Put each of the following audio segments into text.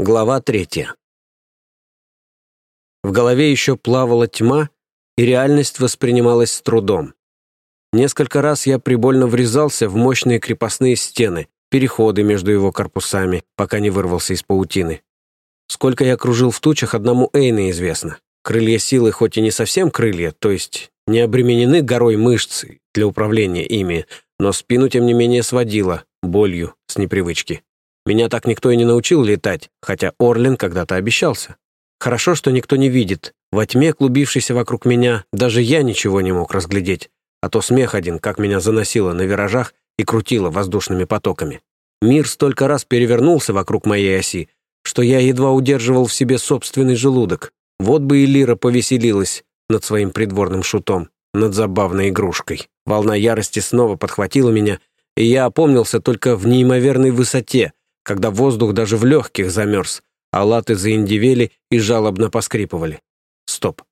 Глава третья. В голове еще плавала тьма, и реальность воспринималась с трудом. Несколько раз я прибольно врезался в мощные крепостные стены, переходы между его корпусами, пока не вырвался из паутины. Сколько я кружил в тучах, одному Эйне известно. Крылья силы хоть и не совсем крылья, то есть не обременены горой мышц для управления ими, но спину, тем не менее, сводило болью с непривычки. Меня так никто и не научил летать, хотя Орлин когда-то обещался. Хорошо, что никто не видит. Во тьме, клубившейся вокруг меня, даже я ничего не мог разглядеть. А то смех один, как меня заносило на виражах и крутило воздушными потоками. Мир столько раз перевернулся вокруг моей оси, что я едва удерживал в себе собственный желудок. Вот бы и Лира повеселилась над своим придворным шутом, над забавной игрушкой. Волна ярости снова подхватила меня, и я опомнился только в неимоверной высоте — когда воздух даже в легких замерз, а латы заиндивели и жалобно поскрипывали. Стоп.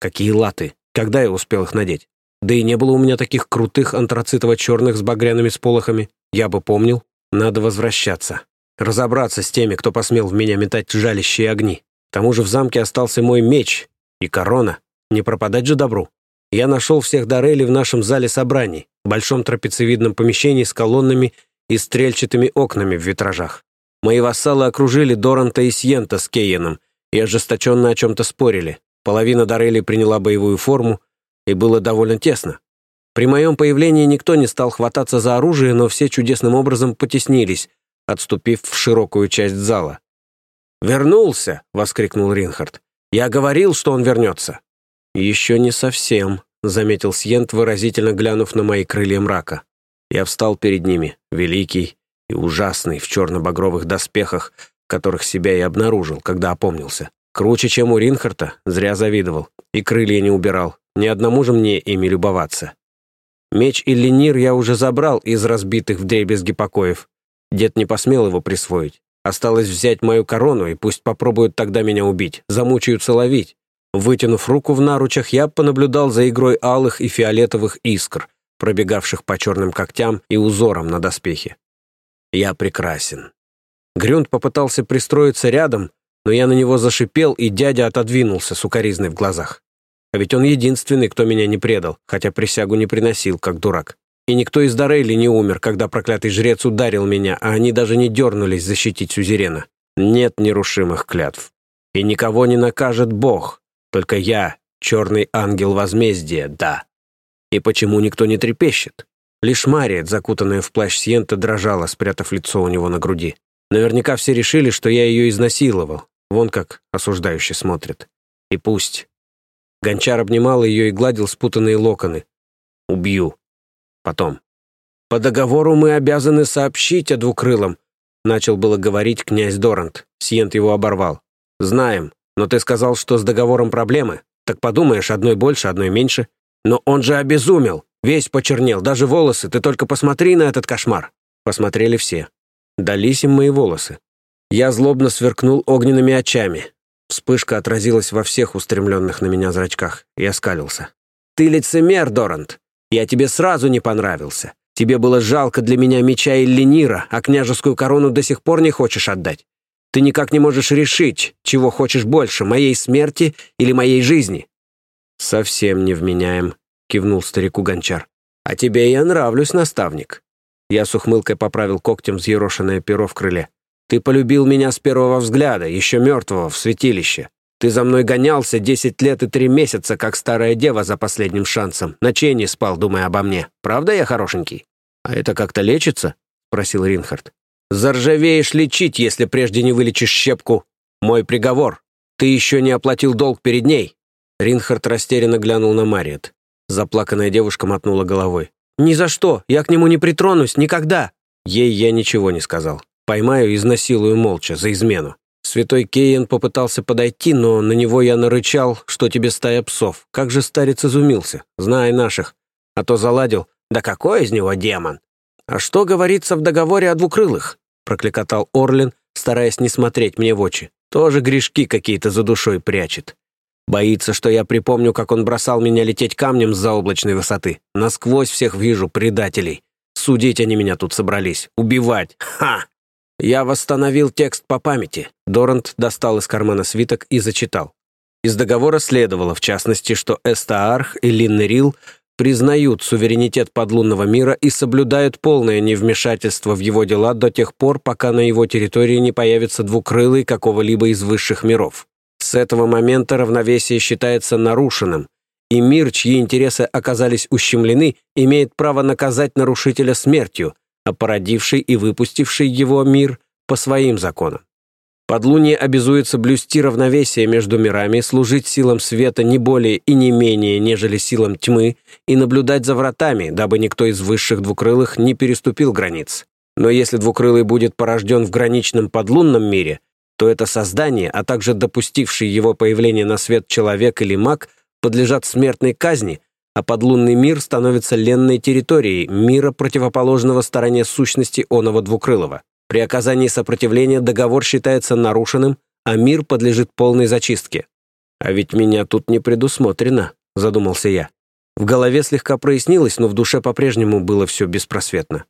Какие латы? Когда я успел их надеть? Да и не было у меня таких крутых антрацитово-черных с багряными сполохами. Я бы помнил. Надо возвращаться. Разобраться с теми, кто посмел в меня метать жалящие огни. К тому же в замке остался мой меч и корона. Не пропадать же добру. Я нашел всех Дорели в нашем зале собраний, большом трапециевидном помещении с колоннами и стрельчатыми окнами в витражах. Мои вассалы окружили Доранта и Сьента с Кейеном и ожесточенно о чем-то спорили. Половина Дорели приняла боевую форму, и было довольно тесно. При моем появлении никто не стал хвататься за оружие, но все чудесным образом потеснились, отступив в широкую часть зала. «Вернулся!» — воскликнул Ринхард. «Я говорил, что он вернется!» «Еще не совсем», — заметил Сьент, выразительно глянув на мои крылья мрака. Я встал перед ними, великий и ужасный, в черно-багровых доспехах, которых себя и обнаружил, когда опомнился. Круче, чем у Ринхарта, зря завидовал. И крылья не убирал. Ни одному же мне ими любоваться. Меч и ленир я уже забрал из разбитых вдребезги покоев. Дед не посмел его присвоить. Осталось взять мою корону, и пусть попробуют тогда меня убить, замучаются ловить. Вытянув руку в наручах, я понаблюдал за игрой алых и фиолетовых искр — пробегавших по черным когтям и узорам на доспехе. Я прекрасен. Грюнд попытался пристроиться рядом, но я на него зашипел, и дядя отодвинулся с укоризной в глазах. А ведь он единственный, кто меня не предал, хотя присягу не приносил, как дурак. И никто из Дорейли не умер, когда проклятый жрец ударил меня, а они даже не дернулись защитить сюзерена. Нет нерушимых клятв. И никого не накажет Бог. Только я, черный ангел возмездия, да. И почему никто не трепещет? Лишь Мариет, закутанная в плащ Сиента, дрожала, спрятав лицо у него на груди. Наверняка все решили, что я ее изнасиловал. Вон как осуждающе смотрит. И пусть. Гончар обнимал ее и гладил спутанные локоны. Убью. Потом. «По договору мы обязаны сообщить о двукрылом», начал было говорить князь Дорант. Сиент его оборвал. «Знаем, но ты сказал, что с договором проблемы. Так подумаешь, одной больше, одной меньше. «Но он же обезумел! Весь почернел, даже волосы, ты только посмотри на этот кошмар!» Посмотрели все. Дались им мои волосы. Я злобно сверкнул огненными очами. Вспышка отразилась во всех устремленных на меня зрачках. Я скалился. «Ты лицемер, Дорант! Я тебе сразу не понравился. Тебе было жалко для меня меча и ленира, а княжескую корону до сих пор не хочешь отдать. Ты никак не можешь решить, чего хочешь больше, моей смерти или моей жизни. «Совсем не вменяем», — кивнул старику гончар. «А тебе я нравлюсь, наставник». Я с ухмылкой поправил когтем взъерошенное перо в крыле. «Ты полюбил меня с первого взгляда, еще мертвого, в святилище. Ты за мной гонялся десять лет и три месяца, как старая дева за последним шансом. Ночей не спал, думая обо мне. Правда я хорошенький?» «А это как-то лечится?» — спросил Ринхард. «Заржавеешь лечить, если прежде не вылечишь щепку. Мой приговор. Ты еще не оплатил долг перед ней. Ринхард растерянно глянул на Мариет. Заплаканная девушка мотнула головой. «Ни за что! Я к нему не притронусь! Никогда!» Ей я ничего не сказал. Поймаю и изнасилую молча, за измену. Святой Кейн попытался подойти, но на него я нарычал, что тебе стая псов. Как же старец изумился, знай наших. А то заладил, да какой из него демон? А что говорится в договоре о двукрылых? Прокликотал Орлин, стараясь не смотреть мне в очи. Тоже грешки какие-то за душой прячет. Боится, что я припомню, как он бросал меня лететь камнем с заоблачной высоты. Насквозь всех вижу, предателей. Судить они меня тут собрались. Убивать. Ха! Я восстановил текст по памяти. Дорант достал из кармана свиток и зачитал. Из договора следовало, в частности, что Эстаарх и Линнерил признают суверенитет подлунного мира и соблюдают полное невмешательство в его дела до тех пор, пока на его территории не появится двукрылый какого-либо из высших миров. С этого момента равновесие считается нарушенным, и мир, чьи интересы оказались ущемлены, имеет право наказать нарушителя смертью, а породивший и выпустивший его мир по своим законам. Подлуние обязуется блюсти равновесие между мирами, служить силам света не более и не менее, нежели силам тьмы, и наблюдать за вратами, дабы никто из высших двукрылых не переступил границ. Но если двукрылый будет порожден в граничном подлунном мире, то это создание, а также допустивший его появление на свет человек или маг, подлежат смертной казни, а подлунный мир становится ленной территорией мира, противоположного стороне сущности оного двукрылого. При оказании сопротивления договор считается нарушенным, а мир подлежит полной зачистке. «А ведь меня тут не предусмотрено», — задумался я. В голове слегка прояснилось, но в душе по-прежнему было все беспросветно.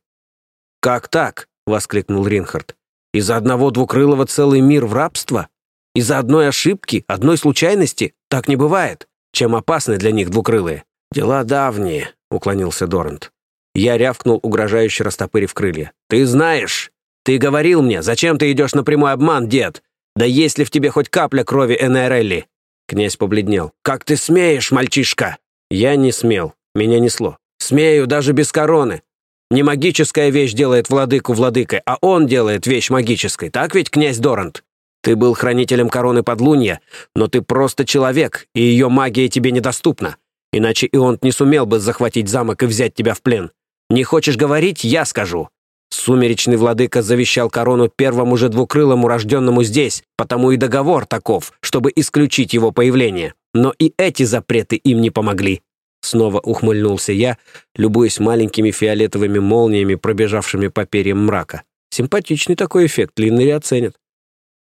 «Как так?» — воскликнул Ринхард. «Из-за одного двукрылого целый мир в рабство? Из-за одной ошибки, одной случайности? Так не бывает. Чем опасны для них двукрылые?» «Дела давние», — уклонился Дорант. Я рявкнул, угрожающе растопырив крылья. «Ты знаешь, «Ты говорил мне, зачем ты идешь на прямой обман, дед? Да есть ли в тебе хоть капля крови Энерелли?» Князь побледнел. «Как ты смеешь, мальчишка?» Я не смел. Меня несло. «Смею, даже без короны. Не магическая вещь делает владыку владыкой, а он делает вещь магической. Так ведь, князь Дорант? Ты был хранителем короны подлунья, но ты просто человек, и ее магия тебе недоступна. Иначе Ионт не сумел бы захватить замок и взять тебя в плен. Не хочешь говорить, я скажу. Сумеречный владыка завещал корону первому же двукрылому, рожденному здесь, потому и договор таков, чтобы исключить его появление. Но и эти запреты им не помогли. Снова ухмыльнулся я, любуясь маленькими фиолетовыми молниями, пробежавшими по перьям мрака. Симпатичный такой эффект, Линнери оценит.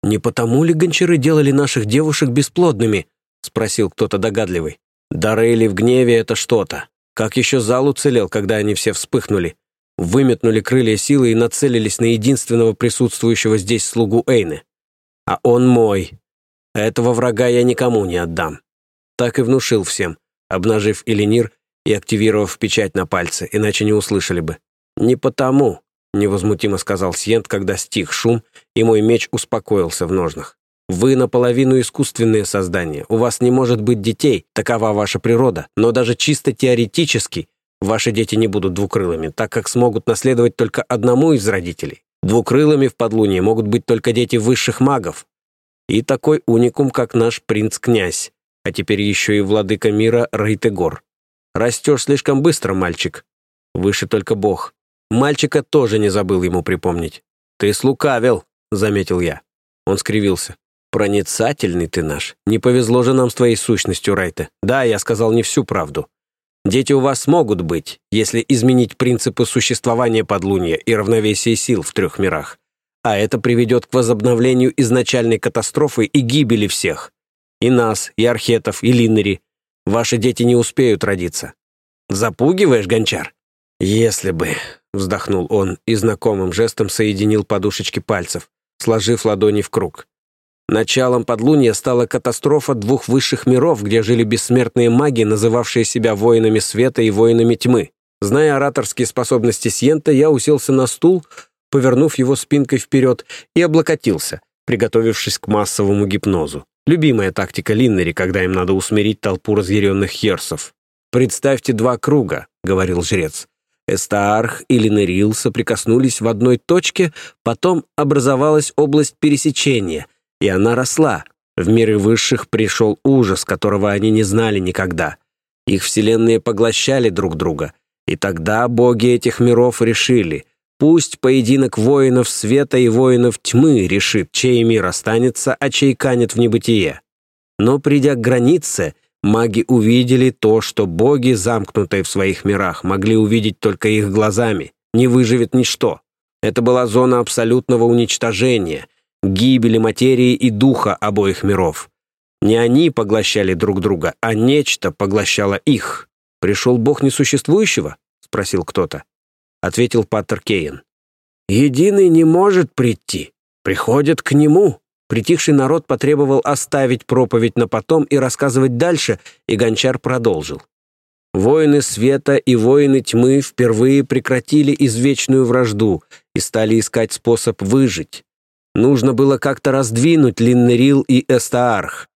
«Не потому ли гончары делали наших девушек бесплодными?» — спросил кто-то догадливый. «Дарейли в гневе — это что-то. Как еще зал уцелел, когда они все вспыхнули? выметнули крылья силы и нацелились на единственного присутствующего здесь слугу Эйны. А он мой. Этого врага я никому не отдам. Так и внушил всем, обнажив Эленир и активировав печать на пальце, иначе не услышали бы. «Не потому», — невозмутимо сказал Сьент, когда стих шум, и мой меч успокоился в ножнах. «Вы наполовину искусственные создания. У вас не может быть детей, такова ваша природа. Но даже чисто теоретически Ваши дети не будут двукрылыми, так как смогут наследовать только одному из родителей. Двукрылыми в подлунье могут быть только дети высших магов. И такой уникум, как наш принц-князь, а теперь еще и владыка мира Рейтегор. Растешь слишком быстро, мальчик. Выше только бог. Мальчика тоже не забыл ему припомнить. «Ты слукавил», — заметил я. Он скривился. «Проницательный ты наш. Не повезло же нам с твоей сущностью, Райте. Да, я сказал не всю правду. Дети у вас могут быть, если изменить принципы существования подлуния и равновесия сил в трех мирах. А это приведет к возобновлению изначальной катастрофы и гибели всех. И нас, и архетов, и линнери. Ваши дети не успеют родиться. Запугиваешь, гончар? Если бы, вздохнул он и знакомым жестом соединил подушечки пальцев, сложив ладони в круг. Началом подлуния стала катастрофа двух высших миров, где жили бессмертные маги, называвшие себя воинами света и воинами тьмы. Зная ораторские способности Сьента, я уселся на стул, повернув его спинкой вперед, и облокотился, приготовившись к массовому гипнозу. Любимая тактика Линнери, когда им надо усмирить толпу разъяренных херсов. «Представьте два круга», — говорил жрец. Эстаарх и Линерил соприкоснулись в одной точке, потом образовалась область пересечения — и она росла. В миры высших пришел ужас, которого они не знали никогда. Их вселенные поглощали друг друга. И тогда боги этих миров решили, пусть поединок воинов света и воинов тьмы решит, чей мир останется, а чей канет в небытие. Но придя к границе, маги увидели то, что боги, замкнутые в своих мирах, могли увидеть только их глазами. Не выживет ничто. Это была зона абсолютного уничтожения, гибели материи и духа обоих миров. Не они поглощали друг друга, а нечто поглощало их. «Пришел бог несуществующего?» — спросил кто-то. Ответил Паттер Кейн. Единый не может прийти, приходят к нему. Притихший народ потребовал оставить проповедь на потом и рассказывать дальше, и Гончар продолжил. Воины света и воины тьмы впервые прекратили извечную вражду и стали искать способ выжить. Нужно было как-то раздвинуть Линнерил и Эстаарх.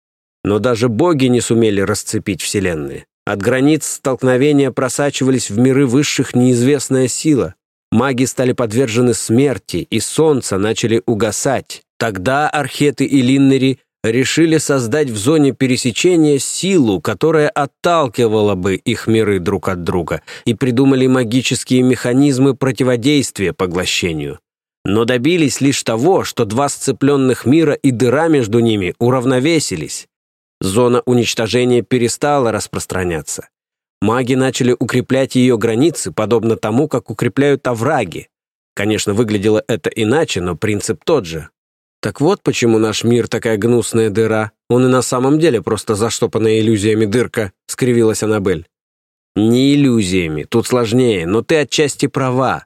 Но даже боги не сумели расцепить вселенные. От границ столкновения просачивались в миры высших неизвестная сила. Маги стали подвержены смерти, и солнца начали угасать. Тогда археты и линнери решили создать в зоне пересечения силу, которая отталкивала бы их миры друг от друга, и придумали магические механизмы противодействия поглощению. Но добились лишь того, что два сцепленных мира и дыра между ними уравновесились. Зона уничтожения перестала распространяться. Маги начали укреплять ее границы, подобно тому, как укрепляют овраги. Конечно, выглядело это иначе, но принцип тот же. Так вот почему наш мир такая гнусная дыра. Он и на самом деле просто заштопанная иллюзиями дырка, скривилась Аннабель. Не иллюзиями, тут сложнее, но ты отчасти права.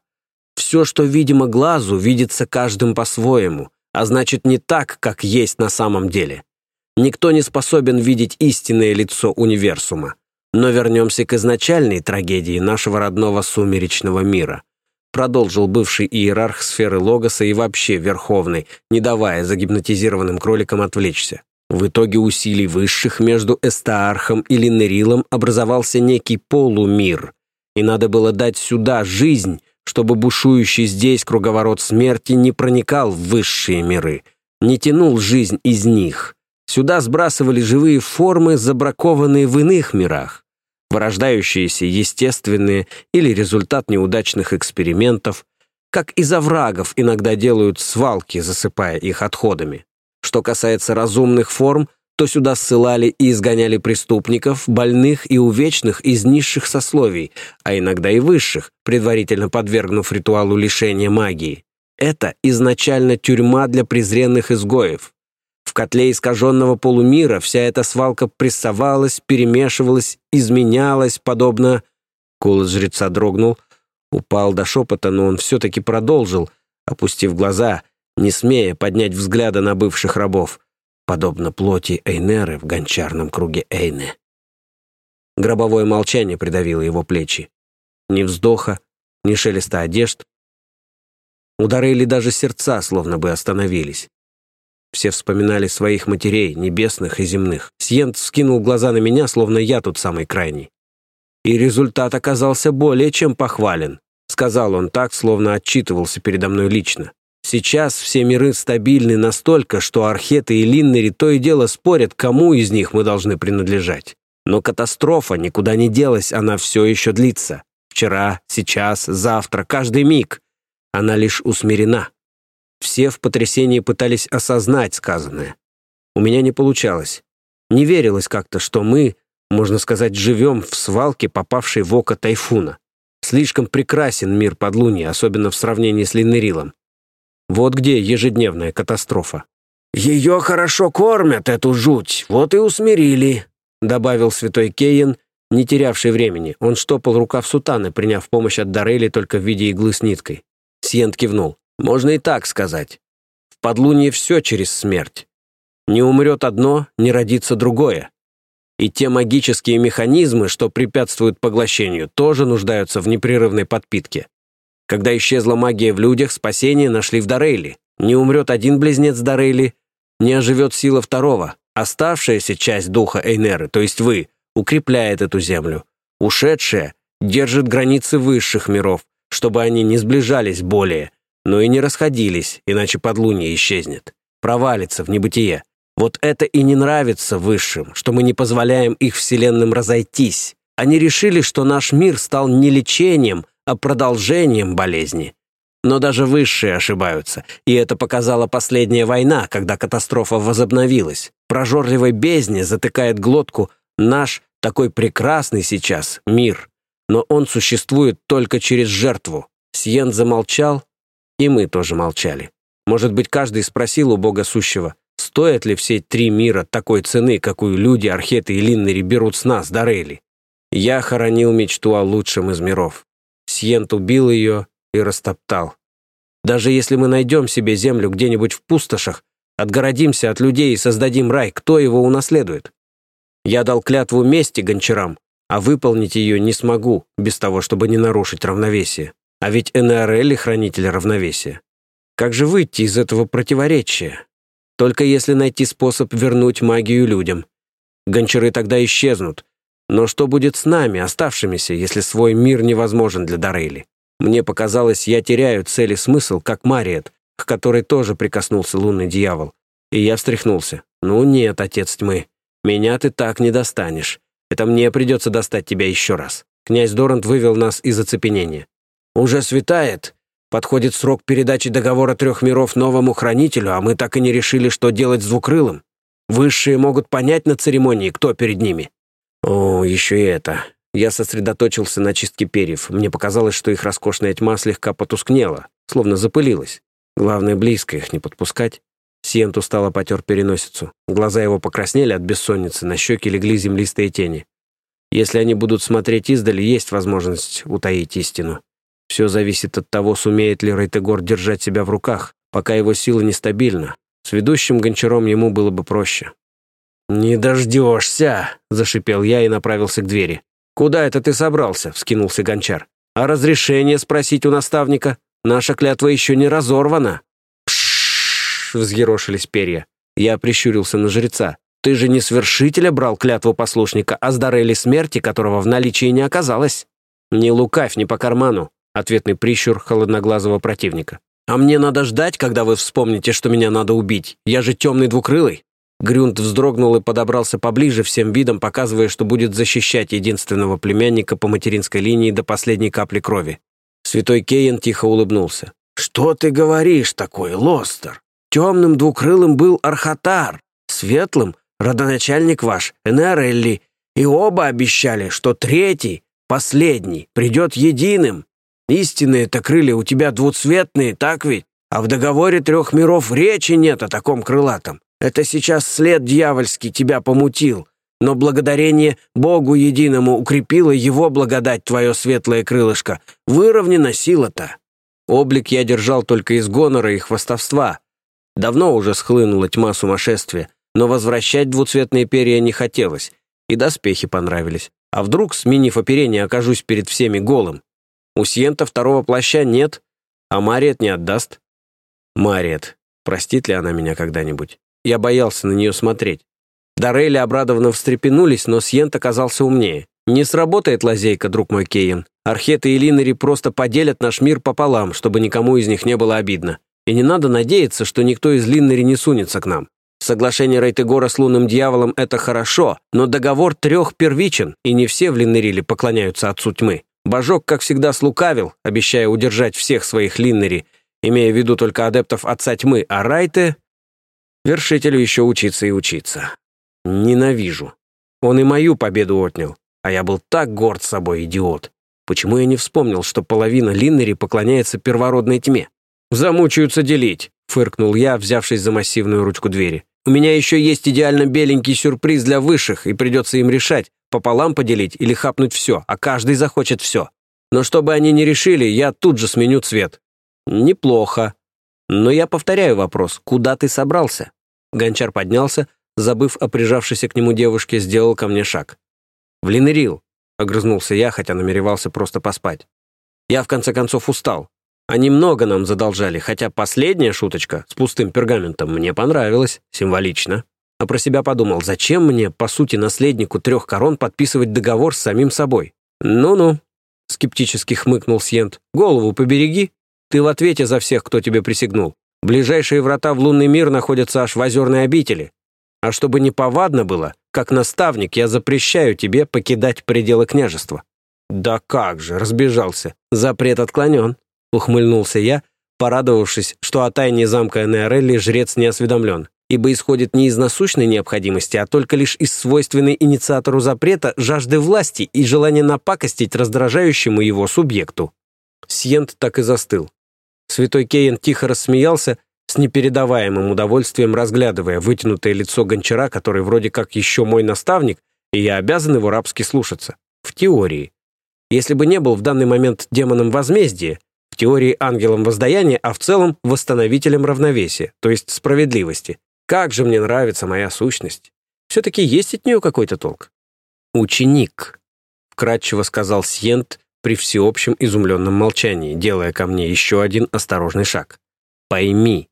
Все, что видимо глазу, видится каждым по-своему, а значит не так, как есть на самом деле. Никто не способен видеть истинное лицо универсума. Но вернемся к изначальной трагедии нашего родного сумеречного мира. Продолжил бывший иерарх сферы Логоса и вообще Верховный, не давая загипнотизированным кроликам отвлечься. В итоге усилий высших между Эстаархом и Линнерилом образовался некий полумир, и надо было дать сюда жизнь, чтобы бушующий здесь круговорот смерти не проникал в высшие миры, не тянул жизнь из них. Сюда сбрасывали живые формы, забракованные в иных мирах, вырождающиеся естественные или результат неудачных экспериментов, как из оврагов иногда делают свалки, засыпая их отходами. Что касается разумных форм, то сюда ссылали и изгоняли преступников, больных и увечных из низших сословий, а иногда и высших, предварительно подвергнув ритуалу лишения магии. Это изначально тюрьма для презренных изгоев. В котле искаженного полумира вся эта свалка прессовалась, перемешивалась, изменялась, подобно... Голос жреца дрогнул, упал до шепота, но он все-таки продолжил, опустив глаза, не смея поднять взгляда на бывших рабов, подобно плоти Эйнеры в гончарном круге Эйны. Гробовое молчание придавило его плечи. Ни вздоха, ни шелеста одежд. Удары или даже сердца словно бы остановились. Все вспоминали своих матерей, небесных и земных. Сьент вскинул глаза на меня, словно я тут самый крайний. И результат оказался более чем похвален. Сказал он так, словно отчитывался передо мной лично. Сейчас все миры стабильны настолько, что археты и линнери то и дело спорят, кому из них мы должны принадлежать. Но катастрофа никуда не делась, она все еще длится. Вчера, сейчас, завтра, каждый миг. Она лишь усмирена. Все в потрясении пытались осознать сказанное. У меня не получалось. Не верилось как-то, что мы, можно сказать, живем в свалке, попавшей в око тайфуна. Слишком прекрасен мир подлуния, особенно в сравнении с Линнерилом. Вот где ежедневная катастрофа. «Ее хорошо кормят, эту жуть, вот и усмирили», добавил святой Кейн, не терявший времени. Он штопал рукав сутаны, приняв помощь от Дарели только в виде иглы с ниткой. Сьент кивнул. Можно и так сказать. В подлунье все через смерть. Не умрет одно, не родится другое. И те магические механизмы, что препятствуют поглощению, тоже нуждаются в непрерывной подпитке. Когда исчезла магия в людях, спасение нашли в Дарейли. Не умрет один близнец Дарейли, не оживет сила второго. Оставшаяся часть духа Эйнеры, то есть вы, укрепляет эту землю. Ушедшая держит границы высших миров, чтобы они не сближались более, но и не расходились, иначе подлунье исчезнет, провалится в небытие. Вот это и не нравится высшим, что мы не позволяем их вселенным разойтись. Они решили, что наш мир стал не лечением, а продолжением болезни. Но даже высшие ошибаются, и это показала последняя война, когда катастрофа возобновилась. Прожорливой бездне затыкает глотку наш, такой прекрасный сейчас, мир. Но он существует только через жертву. Сьен замолчал, и мы тоже молчали. Может быть, каждый спросил у Бога Сущего, стоят ли все три мира такой цены, какую люди, археты и линнери берут с нас, Дарели. Я хоронил мечту о лучшем из миров. Сьент убил ее и растоптал. Даже если мы найдем себе землю где-нибудь в пустошах, отгородимся от людей и создадим рай, кто его унаследует? Я дал клятву мести гончарам, а выполнить ее не смогу, без того, чтобы не нарушить равновесие. А ведь НРЛ — хранитель равновесия. Как же выйти из этого противоречия? Только если найти способ вернуть магию людям. Гончары тогда исчезнут. Но что будет с нами, оставшимися, если свой мир невозможен для Дарейли? Мне показалось, я теряю цель и смысл, как Мариет, к которой тоже прикоснулся лунный дьявол. И я встряхнулся. «Ну нет, отец тьмы, меня ты так не достанешь. Это мне придется достать тебя еще раз». Князь Дорант вывел нас из оцепенения. «Уже светает. Подходит срок передачи договора трех миров новому хранителю, а мы так и не решили, что делать с двукрылым. Высшие могут понять на церемонии, кто перед ними». «О, еще и это. Я сосредоточился на чистке перьев. Мне показалось, что их роскошная тьма слегка потускнела, словно запылилась. Главное, близко их не подпускать. Сиент устало потер переносицу. Глаза его покраснели от бессонницы, на щеки легли землистые тени. Если они будут смотреть издали, есть возможность утаить истину. Все зависит от того, сумеет ли Рейтегор держать себя в руках, пока его сила нестабильна. С ведущим гончаром ему было бы проще. «Не дождешься!» — зашипел я и направился к двери. «Куда это ты собрался?» — вскинулся гончар. «А разрешение спросить у наставника? Наша клятва еще не разорвана». «Пшшш!» — взъерошились перья. Я прищурился на жреца. «Ты же не свершителя брал клятву послушника, а с смерти, которого в наличии не оказалось». «Не лукавь, не по карману», — ответный прищур холодноглазого противника. «А мне надо ждать, когда вы вспомните, что меня надо убить. Я же темный двукрылый». Грюнд вздрогнул и подобрался поближе, всем видом показывая, что будет защищать единственного племянника по материнской линии до последней капли крови. Святой Кейн тихо улыбнулся. «Что ты говоришь такое, Лостер? Темным двукрылым был Архатар, светлым — родоначальник ваш, Энерелли, и оба обещали, что третий, последний, придет единым. Истинные-то крылья у тебя двуцветные, так ведь? А в договоре трех миров речи нет о таком крылатом. Это сейчас след дьявольский тебя помутил, но благодарение Богу единому укрепило его благодать твое светлое крылышко. Выровнена сила-то. Облик я держал только из гонора и хвостовства. Давно уже схлынула тьма сумасшествия, но возвращать двуцветные перья не хотелось, и доспехи понравились. А вдруг, сменив оперение, окажусь перед всеми голым? У Сиента второго плаща нет, а Мариет не отдаст. Мариет, простит ли она меня когда-нибудь? Я боялся на нее смотреть. Дарейли обрадованно встрепенулись, но Сьент оказался умнее. «Не сработает лазейка, друг мой Кейн. Археты и Линнери просто поделят наш мир пополам, чтобы никому из них не было обидно. И не надо надеяться, что никто из Линнери не сунется к нам. Соглашение Рейтегора с лунным дьяволом — это хорошо, но договор трех первичен, и не все в Линнериле поклоняются отцу тьмы. Божок, как всегда, слукавил, обещая удержать всех своих Линнери, имея в виду только адептов отца тьмы, а Райте Вершителю еще учиться и учиться. Ненавижу. Он и мою победу отнял. А я был так горд собой, идиот. Почему я не вспомнил, что половина Линнери поклоняется первородной тьме? «Замучаются делить», — фыркнул я, взявшись за массивную ручку двери. «У меня еще есть идеально беленький сюрприз для высших, и придется им решать, пополам поделить или хапнуть все, а каждый захочет все. Но чтобы они не решили, я тут же сменю цвет». «Неплохо», но я повторяю вопрос, куда ты собрался? Гончар поднялся, забыв о прижавшейся к нему девушке, сделал ко мне шаг. «В Линерил», — огрызнулся я, хотя намеревался просто поспать. «Я, в конце концов, устал. Они много нам задолжали, хотя последняя шуточка с пустым пергаментом мне понравилась, символично. А про себя подумал, зачем мне, по сути, наследнику трех корон подписывать договор с самим собой? Ну-ну, скептически хмыкнул Сьент. Голову побереги. Ты в ответе за всех, кто тебе присягнул. Ближайшие врата в лунный мир находятся аж в озерной обители. А чтобы не повадно было, как наставник, я запрещаю тебе покидать пределы княжества». «Да как же!» — разбежался. «Запрет отклонен», — ухмыльнулся я, порадовавшись, что о тайне замка Энеорелли жрец не осведомлен, ибо исходит не из насущной необходимости, а только лишь из свойственной инициатору запрета жажды власти и желания напакостить раздражающему его субъекту. Сьент так и застыл. Святой Кейн тихо рассмеялся, с непередаваемым удовольствием разглядывая вытянутое лицо гончара, который вроде как еще мой наставник, и я обязан его рабски слушаться. В теории. Если бы не был в данный момент демоном возмездия, в теории ангелом воздаяния, а в целом восстановителем равновесия, то есть справедливости. Как же мне нравится моя сущность. Все-таки есть от нее какой-то толк. «Ученик», — вкратчиво сказал Сьент при всеобщем изумленном молчании, делая ко мне еще один осторожный шаг. «Пойми,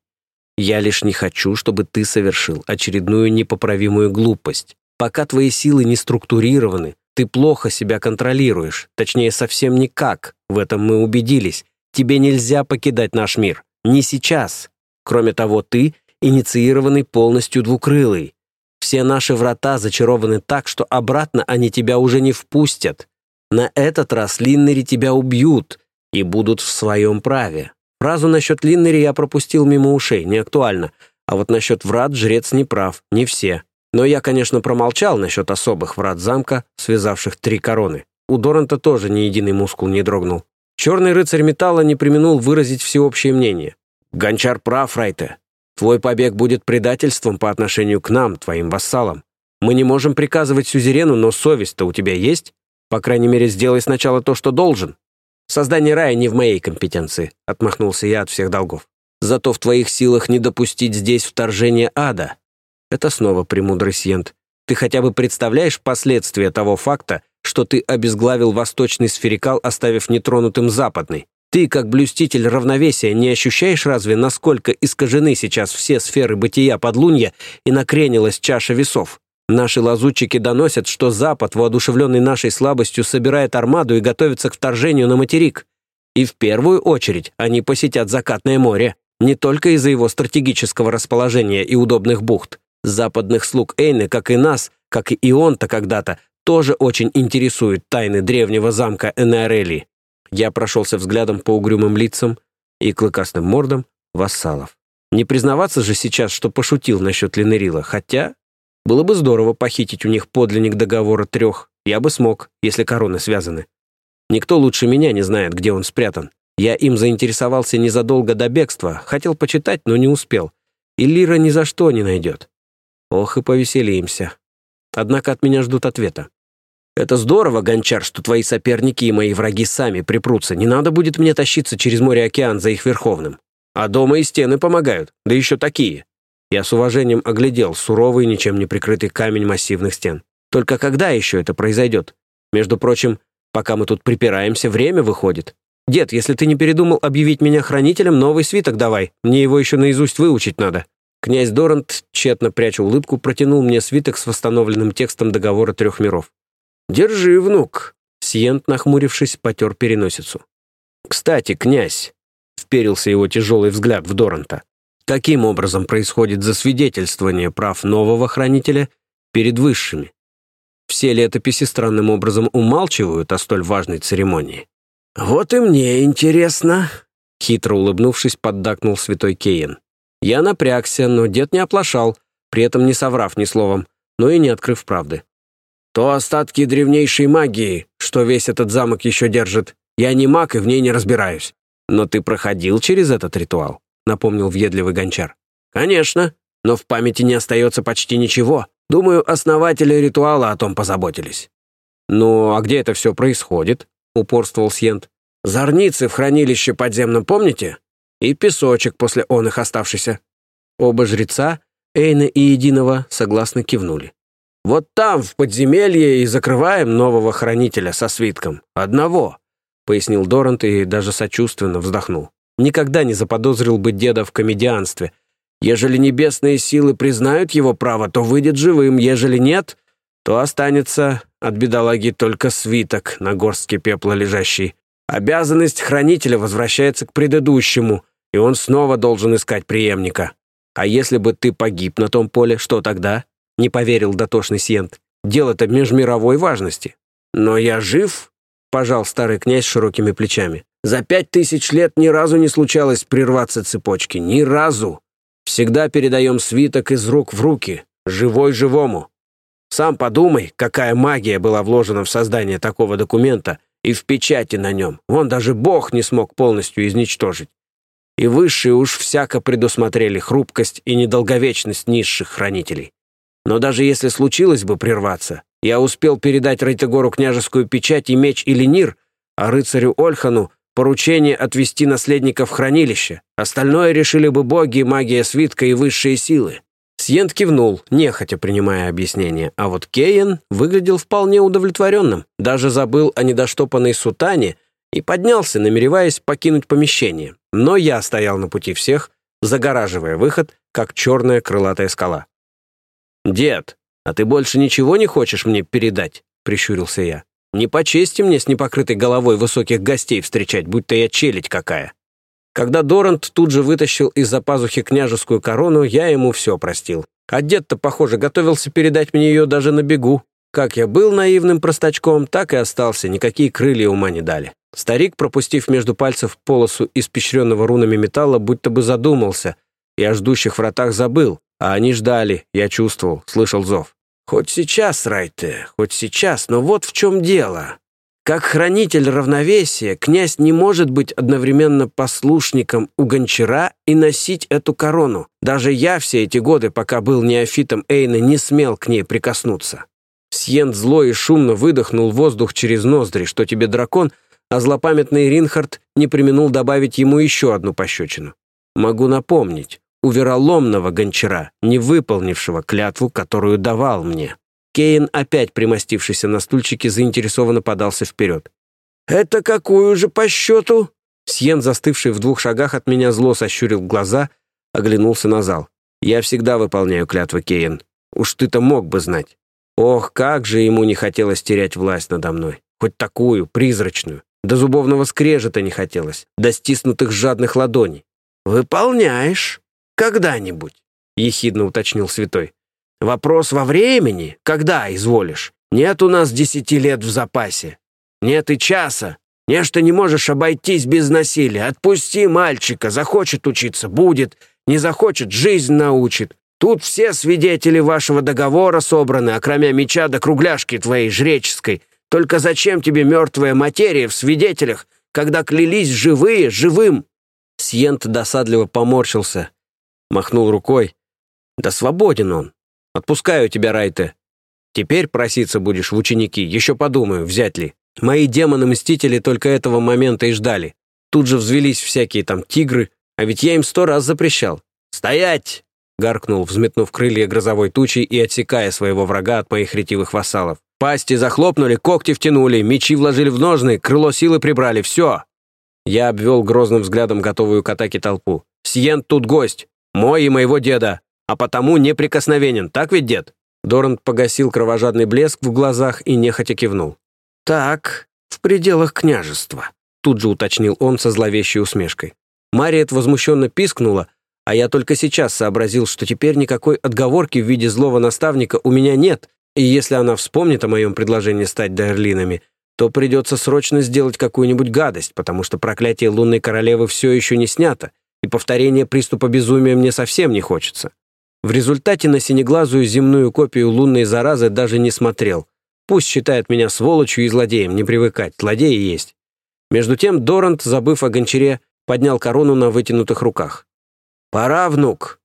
я лишь не хочу, чтобы ты совершил очередную непоправимую глупость. Пока твои силы не структурированы, ты плохо себя контролируешь, точнее, совсем никак, в этом мы убедились. Тебе нельзя покидать наш мир. Не сейчас. Кроме того, ты инициированный полностью двукрылый. Все наши врата зачарованы так, что обратно они тебя уже не впустят. На этот раз Линнери тебя убьют и будут в своем праве. Фразу насчет Линнери я пропустил мимо ушей, не актуально. А вот насчет врат жрец не прав, не все. Но я, конечно, промолчал насчет особых врат замка, связавших три короны. У Доранта тоже ни единый мускул не дрогнул. Черный рыцарь металла не применул выразить всеобщее мнение. «Гончар прав, Райте. Твой побег будет предательством по отношению к нам, твоим вассалам. Мы не можем приказывать сюзерену, но совесть-то у тебя есть? По крайней мере, сделай сначала то, что должен». «Создание рая не в моей компетенции», — отмахнулся я от всех долгов. «Зато в твоих силах не допустить здесь вторжения ада. Это снова премудрый Сьент. Ты хотя бы представляешь последствия того факта, что ты обезглавил восточный сферикал, оставив нетронутым западный? Ты, как блюститель равновесия, не ощущаешь разве, насколько искажены сейчас все сферы бытия подлунья и накренилась чаша весов? Наши лазутчики доносят, что Запад, воодушевленный нашей слабостью, собирает армаду и готовится к вторжению на материк. И в первую очередь они посетят Закатное море, не только из-за его стратегического расположения и удобных бухт. Западных слуг Эйны, как и нас, как и он-то когда-то, тоже очень интересуют тайны древнего замка Энеорели. Я прошелся взглядом по угрюмым лицам и клыкастым мордам вассалов. Не признаваться же сейчас, что пошутил насчет Ленерила, хотя было бы здорово похитить у них подлинник договора трех. Я бы смог, если короны связаны. Никто лучше меня не знает, где он спрятан. Я им заинтересовался незадолго до бегства, хотел почитать, но не успел. И Лира ни за что не найдет. Ох и повеселимся. Однако от меня ждут ответа. Это здорово, Гончар, что твои соперники и мои враги сами припрутся. Не надо будет мне тащиться через море-океан за их верховным. А дома и стены помогают, да еще такие. Я с уважением оглядел суровый, ничем не прикрытый камень массивных стен. Только когда еще это произойдет? Между прочим, пока мы тут припираемся, время выходит. Дед, если ты не передумал объявить меня хранителем, новый свиток давай. Мне его еще наизусть выучить надо. Князь Дорант, тщетно пряча улыбку, протянул мне свиток с восстановленным текстом договора трех миров. «Держи, внук!» Сиент, нахмурившись, потер переносицу. «Кстати, князь!» — вперился его тяжелый взгляд в Доранта. «Каким образом происходит засвидетельствование прав нового хранителя перед высшими? Все летописи странным образом умалчивают о столь важной церемонии?» «Вот и мне интересно!» Хитро улыбнувшись, поддакнул святой Кейн. Я напрягся, но дед не оплошал, при этом не соврав ни словом, но и не открыв правды. «То остатки древнейшей магии, что весь этот замок еще держит. Я не маг и в ней не разбираюсь». «Но ты проходил через этот ритуал?» — напомнил въедливый гончар. «Конечно, но в памяти не остается почти ничего. Думаю, основатели ритуала о том позаботились». «Ну, а где это все происходит?» — упорствовал Сьент. «Зорницы в хранилище подземном помните? и песочек после он их оставшийся». Оба жреца, Эйна и Единого, согласно кивнули. «Вот там, в подземелье, и закрываем нового хранителя со свитком. Одного», — пояснил Дорант и даже сочувственно вздохнул. «Никогда не заподозрил бы деда в комедианстве. Ежели небесные силы признают его право, то выйдет живым, ежели нет, то останется от бедолаги только свиток на горстке пепла лежащий. Обязанность хранителя возвращается к предыдущему, и он снова должен искать преемника. А если бы ты погиб на том поле, что тогда? Не поверил дотошный Сиент. Дело-то межмировой важности. Но я жив, пожал старый князь широкими плечами. За пять тысяч лет ни разу не случалось прерваться цепочки. Ни разу. Всегда передаем свиток из рук в руки. Живой живому. Сам подумай, какая магия была вложена в создание такого документа и в печати на нем. Вон даже Бог не смог полностью изничтожить и высшие уж всяко предусмотрели хрупкость и недолговечность низших хранителей. Но даже если случилось бы прерваться, я успел передать Рейтегору княжескую печать и меч или нир, а рыцарю Ольхану поручение отвести наследника в хранилище. Остальное решили бы боги, магия свитка и высшие силы». Сьент кивнул, нехотя принимая объяснение, а вот Кейн выглядел вполне удовлетворенным, даже забыл о недоштопанной сутане и поднялся, намереваясь покинуть помещение. Но я стоял на пути всех, загораживая выход, как черная крылатая скала. «Дед, а ты больше ничего не хочешь мне передать?» — прищурился я. «Не по чести мне с непокрытой головой высоких гостей встречать, будто я челядь какая». Когда Дорант тут же вытащил из-за пазухи княжескую корону, я ему все простил. А дед-то, похоже, готовился передать мне ее даже на бегу. Как я был наивным простачком, так и остался, никакие крылья ума не дали. Старик, пропустив между пальцев полосу испещренного рунами металла, будто бы задумался, и о ждущих вратах забыл, а они ждали, я чувствовал, слышал зов. «Хоть сейчас, Райте, хоть сейчас, но вот в чем дело. Как хранитель равновесия, князь не может быть одновременно послушником у гончара и носить эту корону. Даже я все эти годы, пока был неофитом Эйна, не смел к ней прикоснуться. Сьен зло и шумно выдохнул воздух через ноздри, что тебе дракон, а злопамятный Ринхард не применул добавить ему еще одну пощечину. Могу напомнить, у вероломного гончара, не выполнившего клятву, которую давал мне. Кейн, опять примостившийся на стульчике, заинтересованно подался вперед. «Это какую же по счету?» Сьен, застывший в двух шагах от меня, зло сощурил глаза, оглянулся на зал. «Я всегда выполняю клятвы, Кейн. Уж ты-то мог бы знать. Ох, как же ему не хотелось терять власть надо мной. Хоть такую, призрачную. До зубовного скрежета не хотелось, до стиснутых жадных ладоней. «Выполняешь. Когда-нибудь», — ехидно уточнил святой. Вопрос во времени, когда изволишь. Нет у нас десяти лет в запасе. Нет и часа. Нечто не можешь обойтись без насилия. Отпусти мальчика, захочет учиться, будет. Не захочет, жизнь научит. Тут все свидетели вашего договора собраны, окромя меча до кругляшки твоей жреческой. Только зачем тебе мертвая материя в свидетелях, когда клялись живые живым?» Сьент досадливо поморщился, махнул рукой. «Да свободен он. Отпускаю тебя, Райте. Теперь проситься будешь в ученики, еще подумаю, взять ли. Мои демоны-мстители только этого момента и ждали. Тут же взвелись всякие там тигры, а ведь я им сто раз запрещал. «Стоять!» — гаркнул, взметнув крылья грозовой тучей и отсекая своего врага от моих ретивых вассалов. Пасти захлопнули, когти втянули, мечи вложили в ножны, крыло силы прибрали, все. Я обвел грозным взглядом готовую к атаке толпу. «Сиент тут гость, мой и моего деда а потому неприкосновенен, так ведь, дед?» Дорант погасил кровожадный блеск в глазах и нехотя кивнул. «Так, в пределах княжества», — тут же уточнил он со зловещей усмешкой. Мариет возмущенно пискнула, а я только сейчас сообразил, что теперь никакой отговорки в виде злого наставника у меня нет, и если она вспомнит о моем предложении стать дайрлинами, то придется срочно сделать какую-нибудь гадость, потому что проклятие лунной королевы все еще не снято, и повторение приступа безумия мне совсем не хочется. В результате на синеглазую земную копию лунной заразы даже не смотрел. Пусть считает меня сволочью и злодеем, не привыкать, злодеи есть. Между тем Дорант, забыв о гончаре, поднял корону на вытянутых руках. «Пора, внук.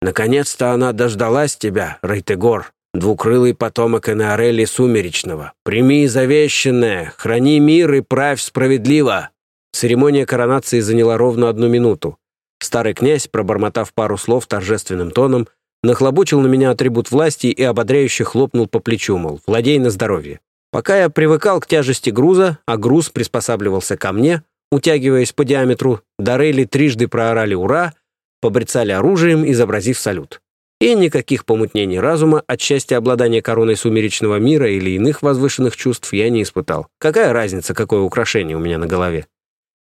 Наконец-то она дождалась тебя, Рейтегор, двукрылый потомок Энеорели Сумеречного. Прими завещанное, храни мир и правь справедливо». Церемония коронации заняла ровно одну минуту. Старый князь, пробормотав пару слов торжественным тоном, нахлобучил на меня атрибут власти и ободряюще хлопнул по плечу, мол, владей на здоровье. Пока я привыкал к тяжести груза, а груз приспосабливался ко мне, утягиваясь по диаметру, Дарели трижды проорали «Ура!», побрецали оружием, изобразив салют. И никаких помутнений разума от счастья обладания короной сумеречного мира или иных возвышенных чувств я не испытал. Какая разница, какое украшение у меня на голове?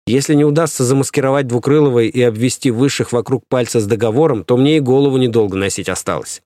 Если не удастся замаскировать Двукрыловой и обвести высших вокруг пальца с договором, то мне и голову недолго носить осталось.